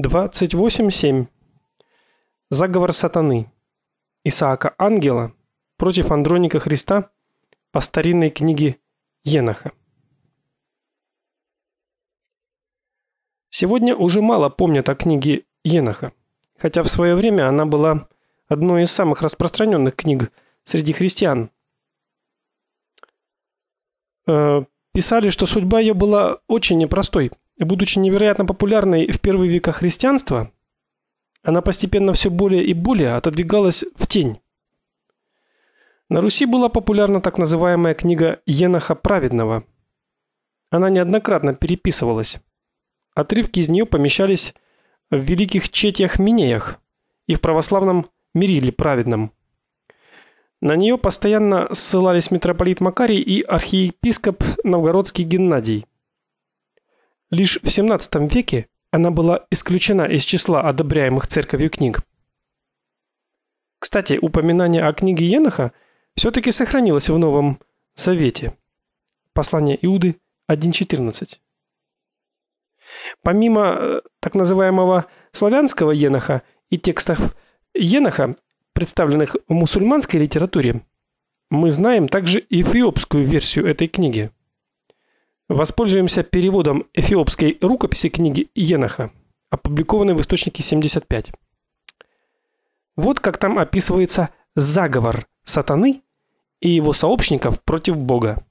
28.7. Заговор сатаны. Исаака Ангела против Андроника Христа по старинной книге Еноха. Сегодня уже мало помнят о книге Еноха, хотя в свое время она была одной из самых распространенных книг среди христиан. Э, писали, что судьба ее была очень непростой. Будучи невероятно популярной в первые века христианства, она постепенно все более и более отодвигалась в тень. На Руси была популярна так называемая книга Еноха Праведного. Она неоднократно переписывалась. Отрывки из нее помещались в великих четях Минеях и в православном Мириле Праведном. На нее постоянно ссылались митрополит Макарий и архиепископ Новгородский Геннадий. Лишь в XVII веке она была исключена из числа одобряемых церковью книг. Кстати, упоминание о книге Еноха все таки сохранилось в Новом Завете. Послание Иуды 1:14. Помимо э, так называемого славянского Еноха и текстов Еноха, представленных в мусульманской литературе, мы знаем также эфиопскую версию этой книги. Воспользуемся переводом эфиопской рукописи книги Еноха, опубликованной в источнике 75. Вот как там описывается заговор сатаны и его сообщников против Бога.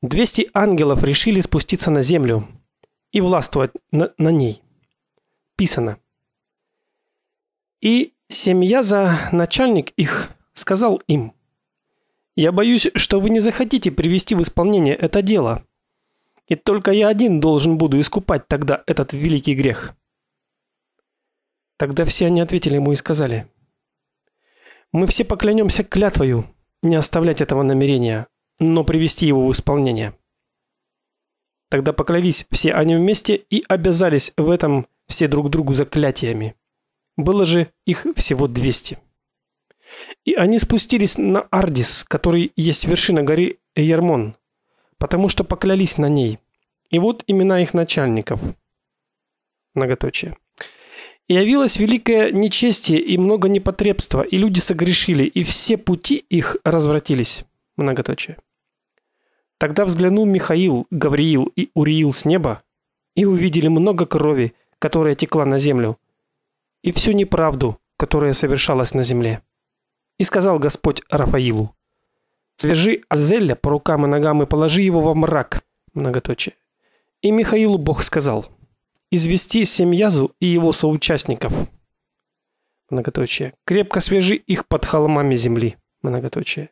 200 ангелов решили спуститься на землю и властвовать на, на ней. Писано: И семья за начальник их сказал им: я боюсь, что вы не захотите привести в исполнение это дело. И только я один должен буду искупать тогда этот великий грех. Тогда все они ответили ему и сказали: Мы все поклянемся клятвою не оставлять этого намерения, но привести его в исполнение. Тогда поклялись все они вместе и обязались в этом все друг другу заклятиями. Было же их всего двести. И они спустились на Ардис, который есть вершина горы Ермон, потому что поклялись на ней. И вот имена их начальников. Многоточие. И явилось великое нечестие и много непотребства, и люди согрешили, и все пути их развратились. Многоточие. Тогда взглянул Михаил, Гавриил и Уриил с неба, и увидели много крови, которая текла на землю, и всю неправду, которая совершалась на земле. И сказал Господь Рафаилу: Свяжи Азеля по рукам и ногам и положи его во мрак. Многоточие. И Михаилу Бог сказал: Извести Семьязу и его соучастников. Многоточие. Крепко свяжи их под холмами земли. Многоточие.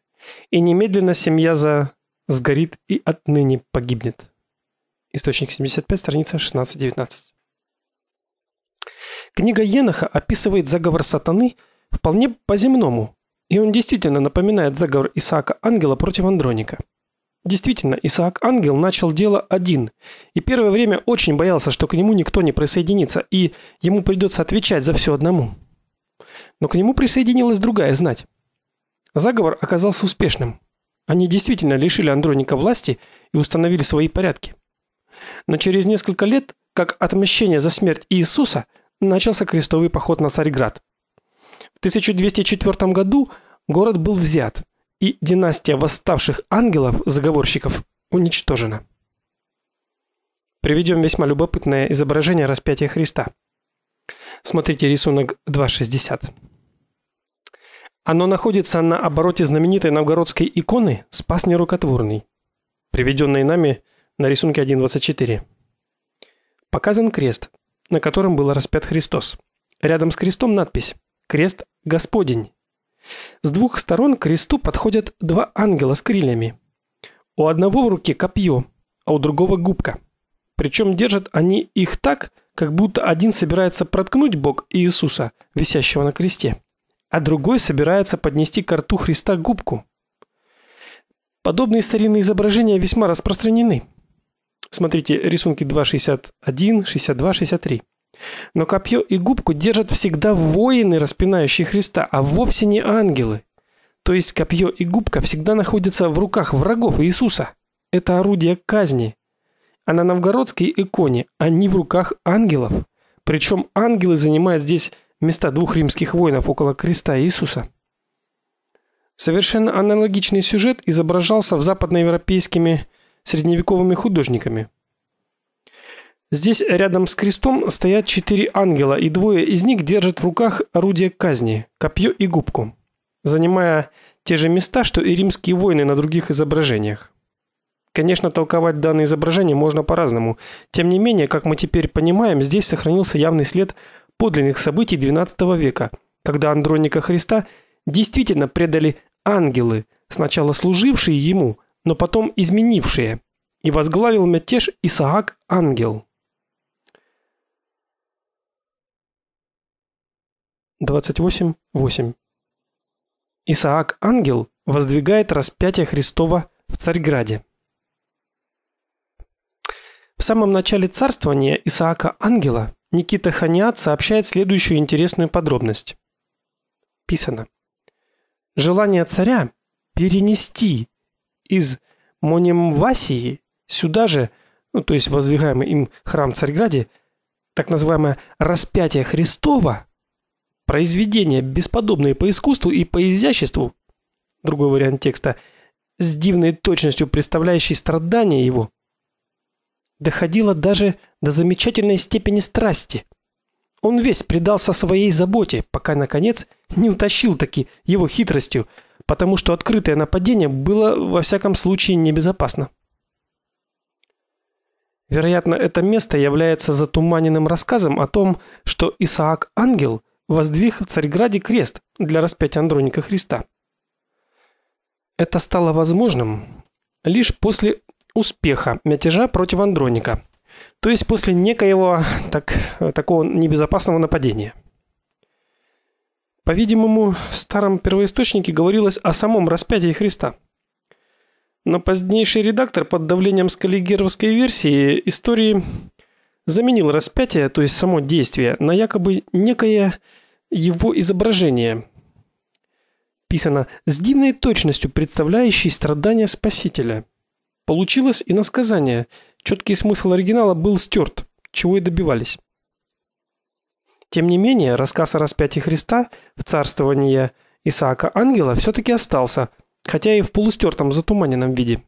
И немедленно Семьяза сгорит и отныне погибнет. Источник 75, страница 16-19. Книга Еноха описывает заговор сатаны вполне по-земному, и он действительно напоминает заговор Исаака Ангела против Андроника. Действительно, Исаак Ангел начал дело один, и первое время очень боялся, что к нему никто не присоединится, и ему придется отвечать за все одному. Но к нему присоединилась другая знать. Заговор оказался успешным. Они действительно лишили Андроника власти и установили свои порядки. Но через несколько лет, как отмщение за смерть Иисуса, начался крестовый поход на Царьград. В 1204 году город был взят, и династия восставших ангелов-заговорщиков уничтожена. Приведем весьма любопытное изображение распятия Христа. Смотрите рисунок 2.60. Оно находится на обороте знаменитой новгородской иконы Спас нерукотворный, приведенной нами на рисунке 1.24. Показан крест, на котором был распят Христос. Рядом с крестом надпись Крест Господень. С двух сторон к кресту подходят два ангела с крыльями. У одного в руке копье, а у другого губка. Причем держат они их так, как будто один собирается проткнуть бок Иисуса, висящего на кресте, а другой собирается поднести к рту Христа губку. Подобные старинные изображения весьма распространены. Смотрите рисунки 2.61, 62, 63. Но копье и губку держат всегда воины, распинающие Христа, а вовсе не ангелы. То есть копье и губка всегда находятся в руках врагов Иисуса. Это орудие казни. А на новгородской иконе они в руках ангелов. Причем ангелы занимают здесь места двух римских воинов около креста Иисуса. Совершенно аналогичный сюжет изображался в западноевропейскими средневековыми художниками. Здесь рядом с крестом стоят четыре ангела, и двое из них держат в руках орудие казни копье и губку, занимая те же места, что и римские воины на других изображениях. Конечно, толковать данное изображение можно по-разному. Тем не менее, как мы теперь понимаем, здесь сохранился явный след подлинных событий XII века, когда Андроника Христа действительно предали ангелы, сначала служившие ему, но потом изменившие, и возглавил мятеж Исаак Ангел. 28:8. Исаак Ангел воздвигает распятие Христово в Царьграде. В самом начале царствования Исаака Ангела Никита Ханиат сообщает следующую интересную подробность. Писано: Желание царя перенести из Монемвасии сюда же, ну то есть воздвигаемый им храм в Царьграде, так называемое распятие Христово, произведение бесподобное по искусству и по изяществу. Другой вариант текста с дивной точностью представляющий страдания его, доходило даже до замечательной степени страсти. Он весь предался своей заботе, пока наконец не утащил таки его хитростью, потому что открытое нападение было во всяком случае небезопасно. Вероятно, это место является затуманенным рассказом о том, что Исаак Ангел воздвиг в Царьграде крест для распятия Андроника Христа. Это стало возможным лишь после успеха мятежа против Андроника, то есть после некоего так такого небезопасного нападения. По-видимому, в старом первоисточнике говорилось о самом распятии Христа. Но позднейший редактор под давлением скаллигеровской версии истории заменил распятие, то есть само действие, на якобы некое его изображение. Писано с дивной точностью представляющей страдания Спасителя. Получилось и насказание. Четкий смысл оригинала был стерт, чего и добивались. Тем не менее, рассказ о распятии Христа в царствовании Исаака Ангела все таки остался, хотя и в полустертом затуманенном виде.